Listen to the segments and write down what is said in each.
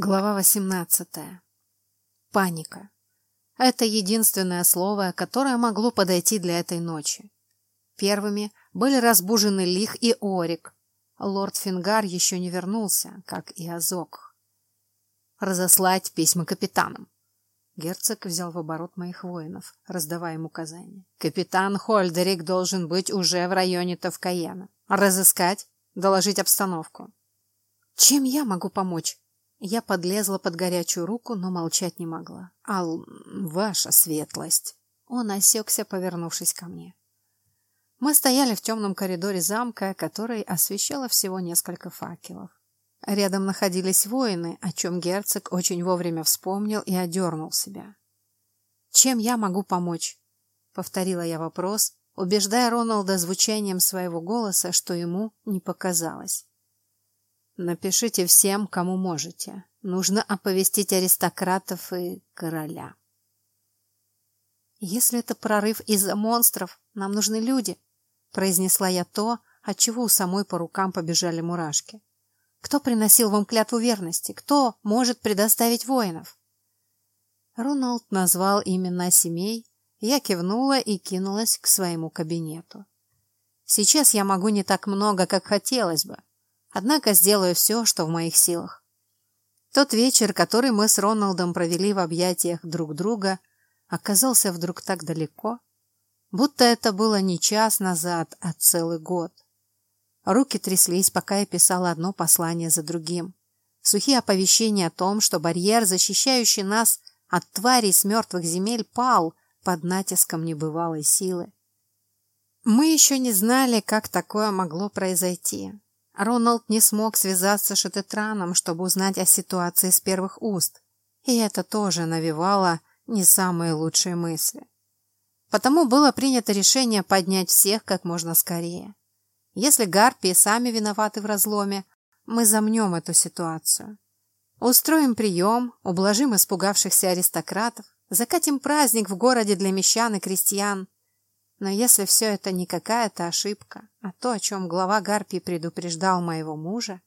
Глава 18. Паника. Это единственное слово, которое могло подойти для этой ночи. Первыми были разбужены Лих и Орик. Лорд Фингар еще не вернулся, как и Азок. Разослать письма капитанам. Герцог взял в оборот моих воинов, раздавая им указания. Капитан Хольдерик должен быть уже в районе Тавкаена. Разыскать, доложить обстановку. Чем я могу помочь? Я подлезла под горячую руку, но молчать не могла. «Ал, ваша светлость!» Он осекся, повернувшись ко мне. Мы стояли в темном коридоре замка, который освещало всего несколько факелов. Рядом находились воины, о чем герцог очень вовремя вспомнил и одернул себя. «Чем я могу помочь?» — повторила я вопрос, убеждая Роналда звучанием своего голоса, что ему не показалось. Напишите всем, кому можете. Нужно оповестить аристократов и короля. Если это прорыв из-за монстров, нам нужны люди, произнесла я то, от чего у самой по рукам побежали мурашки. Кто приносил вам клятву верности? Кто может предоставить воинов? Роналд назвал имена семей, я кивнула и кинулась к своему кабинету. Сейчас я могу не так много, как хотелось бы, Однако сделаю все, что в моих силах. Тот вечер, который мы с Роналдом провели в объятиях друг друга, оказался вдруг так далеко, будто это было не час назад, а целый год. Руки тряслись, пока я писала одно послание за другим. Сухие оповещения о том, что барьер, защищающий нас от тварей с мертвых земель, пал под натиском небывалой силы. Мы еще не знали, как такое могло произойти. Роналд не смог связаться с Шатетраном, чтобы узнать о ситуации с первых уст, и это тоже навевало не самые лучшие мысли. Потому было принято решение поднять всех как можно скорее. Если гарпии сами виноваты в разломе, мы замнем эту ситуацию. Устроим прием, ублажим испугавшихся аристократов, закатим праздник в городе для мещан и крестьян, но если все это не какая-то ошибка, а то, о чем глава Гарпии предупреждал моего мужа,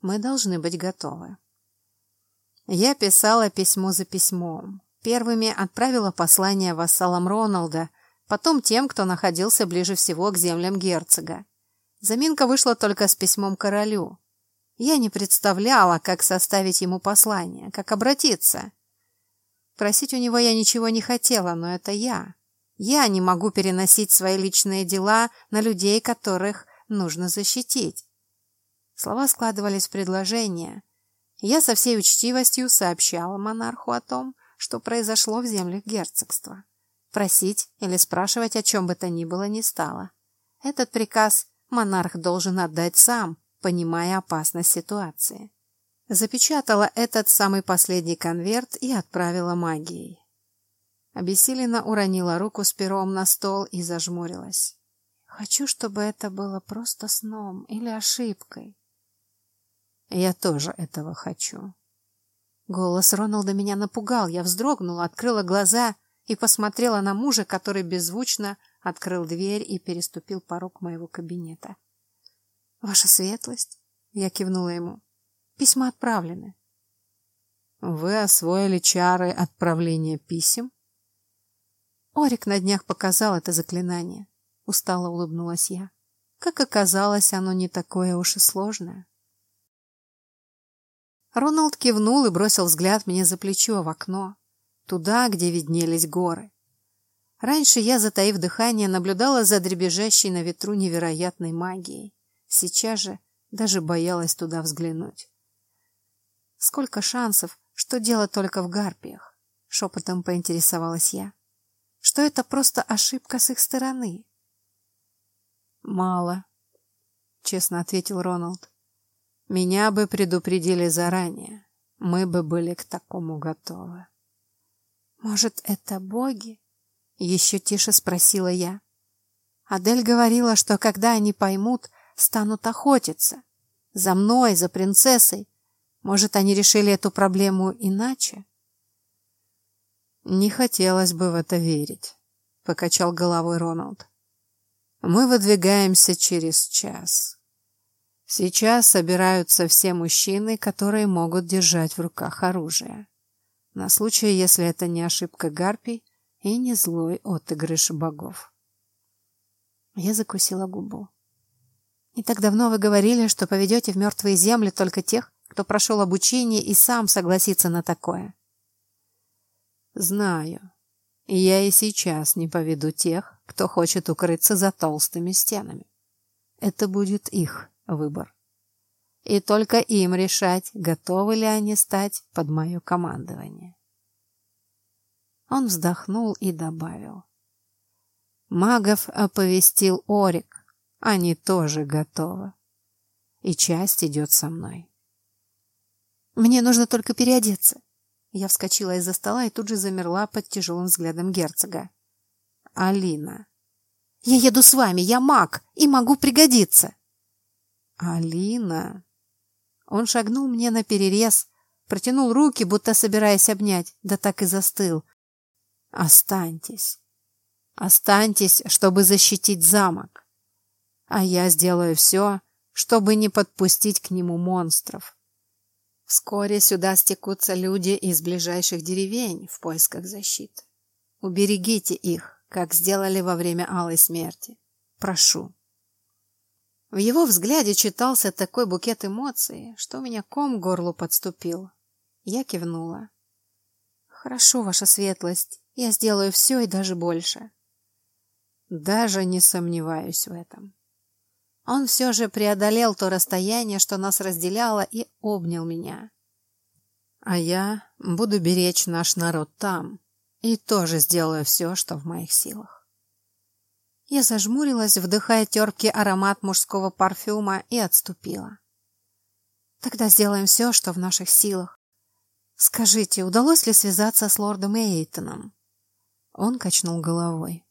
мы должны быть готовы. Я писала письмо за письмом. Первыми отправила послание вассалам Роналда, потом тем, кто находился ближе всего к землям герцога. Заминка вышла только с письмом королю. Я не представляла, как составить ему послание, как обратиться. Просить у него я ничего не хотела, но это я. Я не могу переносить свои личные дела на людей, которых нужно защитить. Слова складывались в предложение. Я со всей учтивостью сообщала монарху о том, что произошло в землях герцогства. Просить или спрашивать о чем бы то ни было не стало. Этот приказ монарх должен отдать сам, понимая опасность ситуации. Запечатала этот самый последний конверт и отправила магией. Обессиленно уронила руку с пером на стол и зажмурилась. Хочу, чтобы это было просто сном или ошибкой. Я тоже этого хочу. Голос Роналда меня напугал. Я вздрогнула, открыла глаза и посмотрела на мужа, который беззвучно открыл дверь и переступил порог моего кабинета. Ваша светлость, я кивнула ему. Письма отправлены. Вы освоили чары отправления писем? Орик на днях показал это заклинание. Устало улыбнулась я. Как оказалось, оно не такое уж и сложное. Роналд кивнул и бросил взгляд мне за плечо в окно, туда, где виднелись горы. Раньше я, затаив дыхание, наблюдала за дребезжащей на ветру невероятной магией. Сейчас же даже боялась туда взглянуть. Сколько шансов, что дело только в гарпиях? Шепотом поинтересовалась я что это просто ошибка с их стороны. Мало, честно ответил Роналд. Меня бы предупредили заранее. Мы бы были к такому готовы. Может, это боги? Еще тише спросила я. Адель говорила, что когда они поймут, станут охотиться. За мной, за принцессой. Может, они решили эту проблему иначе? Не хотелось бы в это верить, покачал головой Роналд. Мы выдвигаемся через час. Сейчас собираются все мужчины, которые могут держать в руках оружие. На случай, если это не ошибка гарпий и не злой отыгрыш богов. Я закусила губу. Не так давно вы говорили, что поведете в мертвые земли только тех, кто прошел обучение и сам согласится на такое. Знаю. Я и сейчас не поведу тех, кто хочет укрыться за толстыми стенами. Это будет их выбор. И только им решать, готовы ли они стать под мое командование. Он вздохнул и добавил. Магов оповестил Орик. Они тоже готовы. И часть идет со мной. Мне нужно только переодеться. Я вскочила из-за стола и тут же замерла под тяжелым взглядом герцога. Алина. Я еду с вами, я маг и могу пригодиться. Алина. Он шагнул мне на перерез, протянул руки, будто собираясь обнять, да так и застыл. Останьтесь. Останьтесь, чтобы защитить замок. А я сделаю все, чтобы не подпустить к нему монстров. Вскоре сюда стекутся люди из ближайших деревень в поисках защиты. Уберегите их, как сделали во время Алой смерти. Прошу. В его взгляде читался такой букет эмоций, что у меня ком горлу подступил. Я кивнула. Хорошо, ваша светлость. Я сделаю все и даже больше. Даже не сомневаюсь в этом. Он все же преодолел то расстояние, что нас разделяло, и обнял меня. А я буду беречь наш народ там и тоже сделаю все, что в моих силах. Я зажмурилась, вдыхая терпкий аромат мужского парфюма, и отступила. Тогда сделаем все, что в наших силах. Скажите, удалось ли связаться с лордом Эйтоном? Он качнул головой.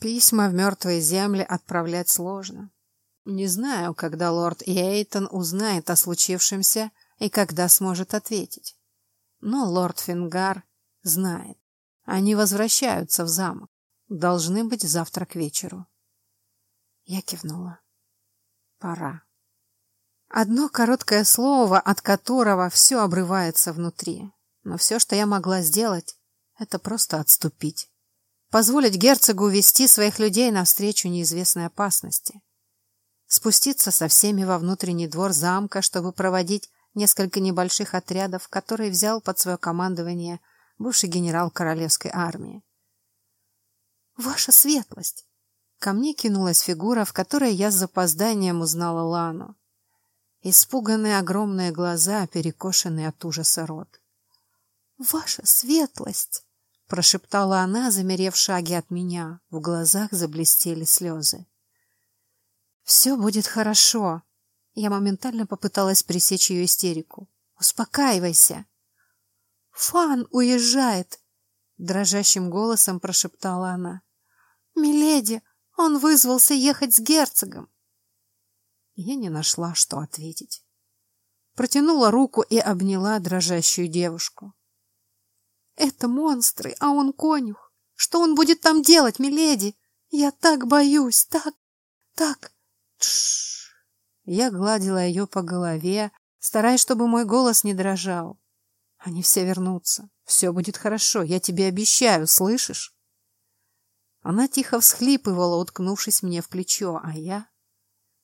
Письма в мертвые земли отправлять сложно. Не знаю, когда лорд Эйтон узнает о случившемся и когда сможет ответить. Но лорд Фингар знает. Они возвращаются в замок. Должны быть завтра к вечеру. Я кивнула. Пора. Одно короткое слово, от которого все обрывается внутри. Но все, что я могла сделать, это просто отступить. Позволить герцогу увести своих людей навстречу неизвестной опасности спуститься со всеми во внутренний двор замка, чтобы проводить несколько небольших отрядов, которые взял под свое командование бывший генерал королевской армии. «Ваша светлость!» Ко мне кинулась фигура, в которой я с запозданием узнала Лану. Испуганные огромные глаза, перекошенные от ужаса рот. «Ваша светлость!» — прошептала она, замерев в шаге от меня. В глазах заблестели слезы. Все будет хорошо. Я моментально попыталась пресечь ее истерику. Успокаивайся. Фан уезжает, дрожащим голосом прошептала она. Миледи, он вызвался ехать с герцогом. Я не нашла, что ответить. Протянула руку и обняла дрожащую девушку. Это монстры, а он конюх. Что он будет там делать, миледи? Я так боюсь, так, так. Я гладила ее по голове, стараясь, чтобы мой голос не дрожал. Они все вернутся. Все будет хорошо, я тебе обещаю, слышишь? Она тихо всхлипывала, уткнувшись мне в плечо, а я...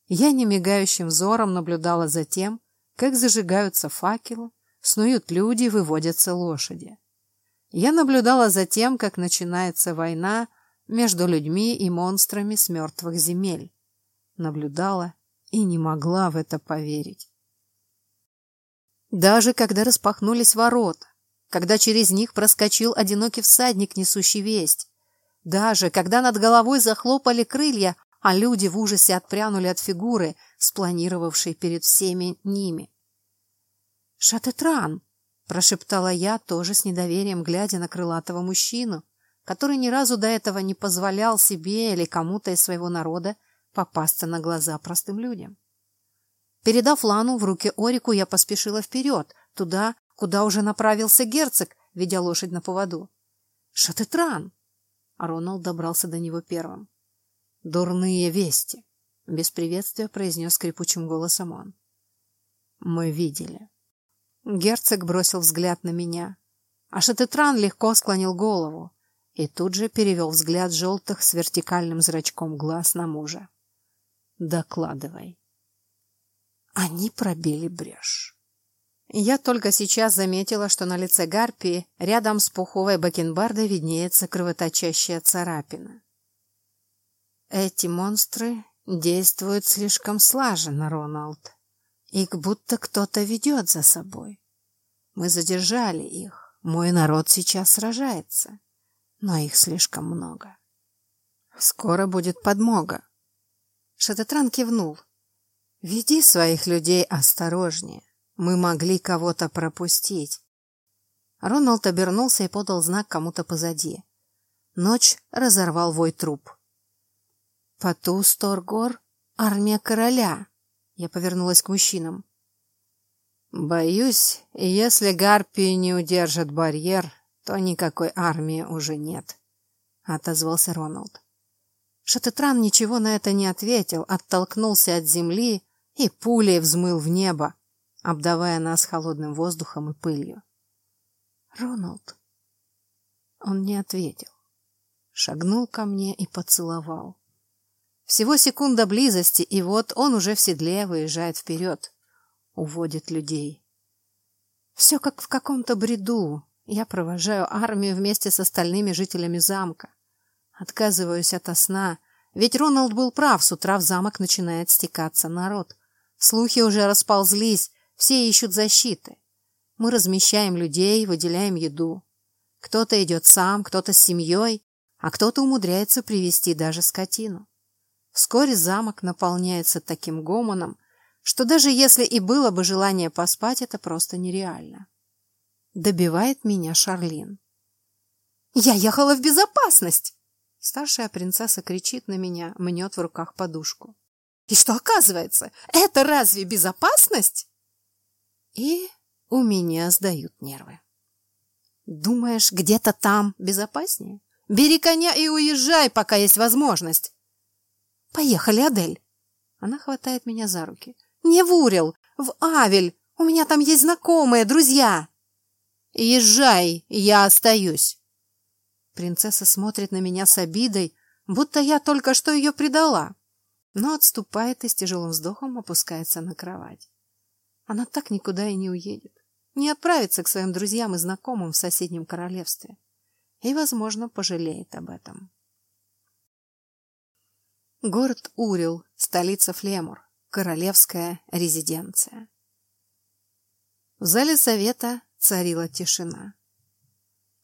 Я немигающим взором наблюдала за тем, как зажигаются факелы, снуют люди, выводятся лошади. Я наблюдала за тем, как начинается война между людьми и монстрами с мертвых земель наблюдала и не могла в это поверить. Даже когда распахнулись ворота, когда через них проскочил одинокий всадник, несущий весть, даже когда над головой захлопали крылья, а люди в ужасе отпрянули от фигуры, спланировавшей перед всеми ними. «Шатетран!» — прошептала я, тоже с недоверием глядя на крылатого мужчину, который ни разу до этого не позволял себе или кому-то из своего народа попасться на глаза простым людям. Передав Лану в руки Орику, я поспешила вперед, туда, куда уже направился герцог, ведя лошадь на поводу. «Шатетран!» Роналд добрался до него первым. «Дурные вести. Без приветствия произнес скрипучим голосом он. Мы видели. Герцог бросил взгляд на меня. А Шатетран легко склонил голову и тут же перевел взгляд желтых с вертикальным зрачком глаз на мужа. «Докладывай». Они пробили брешь. Я только сейчас заметила, что на лице Гарпии рядом с пуховой бакенбардой виднеется кровоточащая царапина. Эти монстры действуют слишком слаженно, Роналд. Их будто кто-то ведет за собой. Мы задержали их. Мой народ сейчас сражается. Но их слишком много. Скоро будет подмога. Шатетран кивнул. Веди своих людей осторожнее. Мы могли кого-то пропустить. Роналд обернулся и подал знак кому-то позади. Ночь разорвал вой труп. По ту сторону армия короля. Я повернулась к мужчинам. Боюсь, если гарпии не удержат барьер, то никакой армии уже нет, отозвался Роналд. Шатетран ничего на это не ответил, оттолкнулся от земли и пулей взмыл в небо, обдавая нас холодным воздухом и пылью. «Роналд!» Он не ответил. Шагнул ко мне и поцеловал. Всего секунда близости, и вот он уже в седле выезжает вперед, уводит людей. Все как в каком-то бреду. Я провожаю армию вместе с остальными жителями замка. Отказываюсь от сна, ведь Роналд был прав, с утра в замок начинает стекаться народ. Слухи уже расползлись, все ищут защиты. Мы размещаем людей, выделяем еду. Кто-то идет сам, кто-то с семьей, а кто-то умудряется привести даже скотину. Вскоре замок наполняется таким гомоном, что даже если и было бы желание поспать, это просто нереально. Добивает меня Шарлин. «Я ехала в безопасность!» Старшая принцесса кричит на меня, мнет в руках подушку. «И что оказывается? Это разве безопасность?» И у меня сдают нервы. Думаешь, где-то там безопаснее? Бери коня и уезжай, пока есть возможность. Поехали, Адель. Она хватает меня за руки. Не в Урил, в Авель. У меня там есть знакомые, друзья. Езжай, я остаюсь. Принцесса смотрит на меня с обидой, будто я только что ее предала, но отступает и с тяжелым вздохом опускается на кровать. Она так никуда и не уедет. Не отправится к своим друзьям и знакомым в соседнем королевстве. И, возможно, пожалеет об этом. Город Урил, столица Флемур, королевская резиденция. В зале совета царила тишина.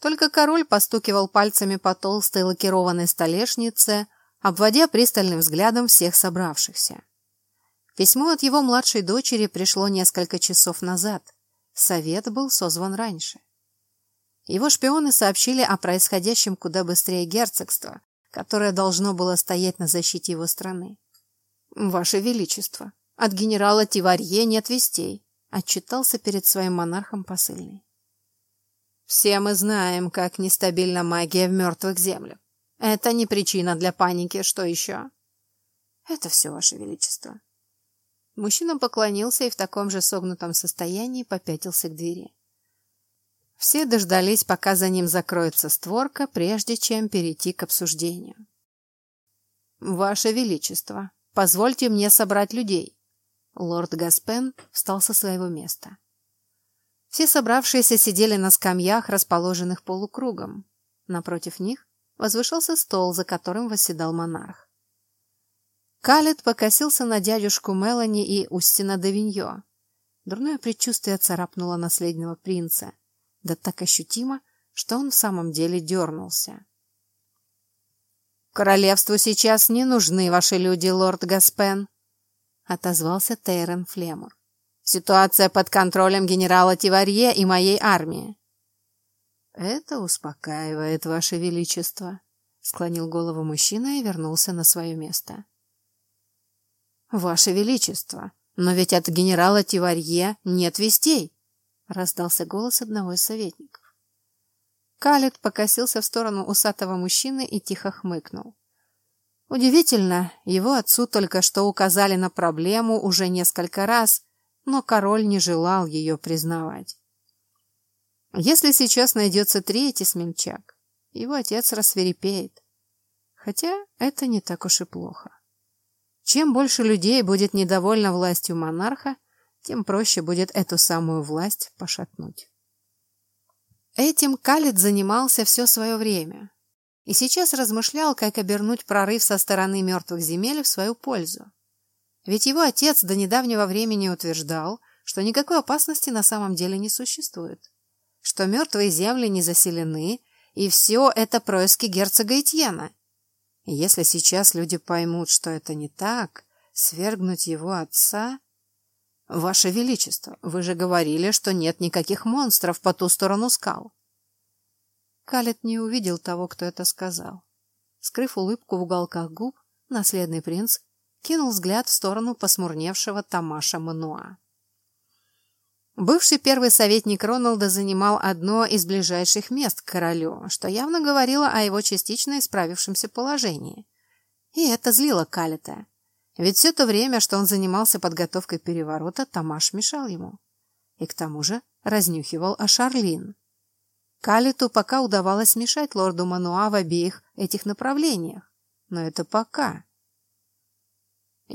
Только король постукивал пальцами по толстой лакированной столешнице, обводя пристальным взглядом всех собравшихся. Письмо от его младшей дочери пришло несколько часов назад. Совет был созван раньше. Его шпионы сообщили о происходящем куда быстрее герцогства, которое должно было стоять на защите его страны. «Ваше Величество, от генерала Тиварье нет вестей», отчитался перед своим монархом посыльный. «Все мы знаем, как нестабильна магия в мертвых землях. Это не причина для паники. Что еще?» «Это все, Ваше Величество», Мужчина поклонился и в таком же согнутом состоянии попятился к двери. Все дождались, пока за ним закроется створка, прежде чем перейти к обсуждению. «Ваше Величество, позвольте мне собрать людей». Лорд Гаспен встал со своего места. Все собравшиеся сидели на скамьях, расположенных полукругом. Напротив них возвышался стол, за которым восседал монарх. Калет покосился на дядюшку Мелани и Устина Давиньо. Дурное предчувствие царапнуло наследного принца, да так ощутимо, что он в самом деле дернулся. «Королевству сейчас не нужны ваши люди, лорд Гаспен», — отозвался Тейрон Флемур. «Ситуация под контролем генерала Тиварье и моей армии». «Это успокаивает, ваше величество», — склонил голову мужчина и вернулся на свое место. «Ваше Величество, но ведь от генерала Тиварье нет вестей!» — раздался голос одного из советников. Калет покосился в сторону усатого мужчины и тихо хмыкнул. Удивительно, его отцу только что указали на проблему уже несколько раз, но король не желал ее признавать. Если сейчас найдется третий смельчак, его отец рассверепеет. Хотя это не так уж и плохо. Чем больше людей будет недовольно властью монарха, тем проще будет эту самую власть пошатнуть. Этим Калит занимался все свое время и сейчас размышлял, как обернуть прорыв со стороны мертвых земель в свою пользу. Ведь его отец до недавнего времени утверждал, что никакой опасности на самом деле не существует, что мертвые земли не заселены, и все это происки герцога Этьена. И если сейчас люди поймут, что это не так, свергнуть его отца... Ваше Величество, вы же говорили, что нет никаких монстров по ту сторону скал. Калет не увидел того, кто это сказал. Скрыв улыбку в уголках губ, наследный принц кинул взгляд в сторону посмурневшего Тамаша Мануа. Бывший первый советник Роналда занимал одно из ближайших мест к королю, что явно говорило о его частично исправившемся положении. И это злило Калета. Ведь все то время, что он занимался подготовкой переворота, Тамаш мешал ему. И к тому же разнюхивал о Шарлин. Калиту пока удавалось мешать лорду Мануа в обеих этих направлениях. Но это пока.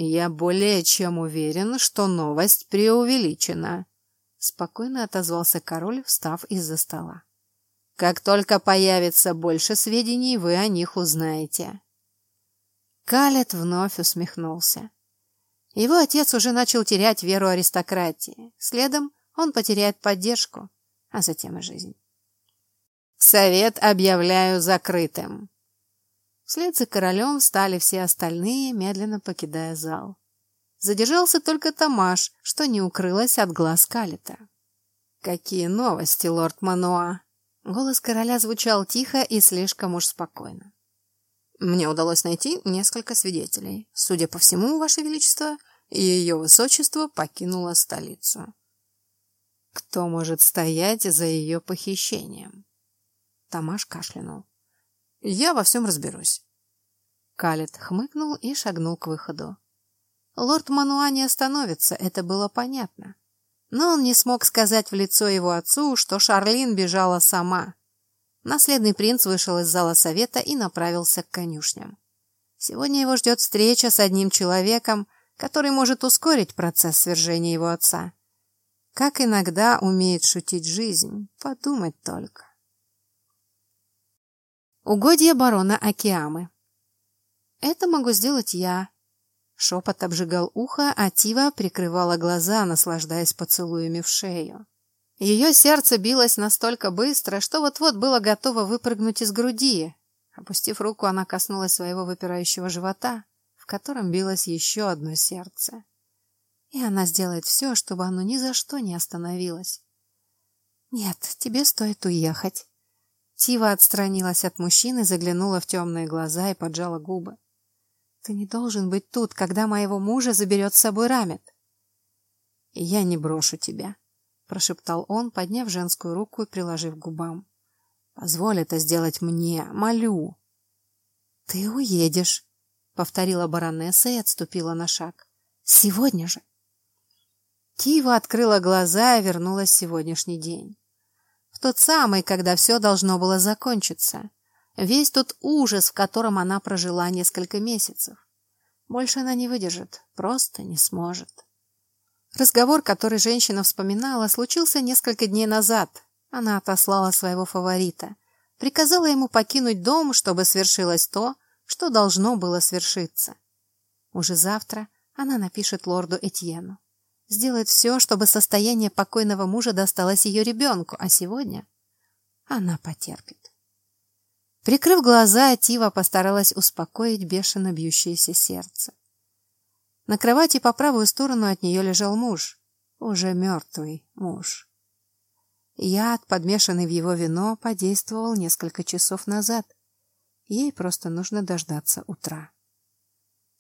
«Я более чем уверен, что новость преувеличена», — спокойно отозвался король, встав из-за стола. «Как только появится больше сведений, вы о них узнаете». Калет вновь усмехнулся. Его отец уже начал терять веру аристократии. Следом он потеряет поддержку, а затем и жизнь. «Совет объявляю закрытым», Вслед за королем встали все остальные, медленно покидая зал. Задержался только Тамаш, что не укрылось от глаз Калита. «Какие новости, лорд Мануа?» Голос короля звучал тихо и слишком уж спокойно. «Мне удалось найти несколько свидетелей. Судя по всему, Ваше Величество, ее Высочество покинуло столицу. Кто может стоять за ее похищением?» Тамаш кашлянул. Я во всем разберусь. Калет хмыкнул и шагнул к выходу. Лорд Мануа не остановится, это было понятно. Но он не смог сказать в лицо его отцу, что Шарлин бежала сама. Наследный принц вышел из зала совета и направился к конюшням. Сегодня его ждет встреча с одним человеком, который может ускорить процесс свержения его отца. Как иногда умеет шутить жизнь, подумать только. Угодья барона Акиамы. «Это могу сделать я». Шепот обжигал ухо, а Тива прикрывала глаза, наслаждаясь поцелуями в шею. Ее сердце билось настолько быстро, что вот-вот было готово выпрыгнуть из груди. Опустив руку, она коснулась своего выпирающего живота, в котором билось еще одно сердце. И она сделает все, чтобы оно ни за что не остановилось. «Нет, тебе стоит уехать», Тива отстранилась от мужчины, заглянула в темные глаза и поджала губы. «Ты не должен быть тут, когда моего мужа заберет с собой Рамет». «Я не брошу тебя», — прошептал он, подняв женскую руку и приложив к губам. «Позволь это сделать мне, молю». «Ты уедешь», — повторила баронесса и отступила на шаг. «Сегодня же». Тива открыла глаза и вернулась в сегодняшний день тот самый, когда все должно было закончиться. Весь тот ужас, в котором она прожила несколько месяцев. Больше она не выдержит, просто не сможет. Разговор, который женщина вспоминала, случился несколько дней назад. Она отослала своего фаворита. Приказала ему покинуть дом, чтобы свершилось то, что должно было свершиться. Уже завтра она напишет лорду Этьену сделает все, чтобы состояние покойного мужа досталось ее ребенку, а сегодня она потерпит. Прикрыв глаза, Тива постаралась успокоить бешено бьющееся сердце. На кровати по правую сторону от нее лежал муж, уже мертвый муж. Яд, подмешанный в его вино, подействовал несколько часов назад. Ей просто нужно дождаться утра.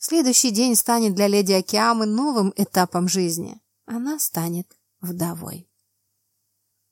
Следующий день станет для леди Акиамы новым этапом жизни. Она станет вдовой.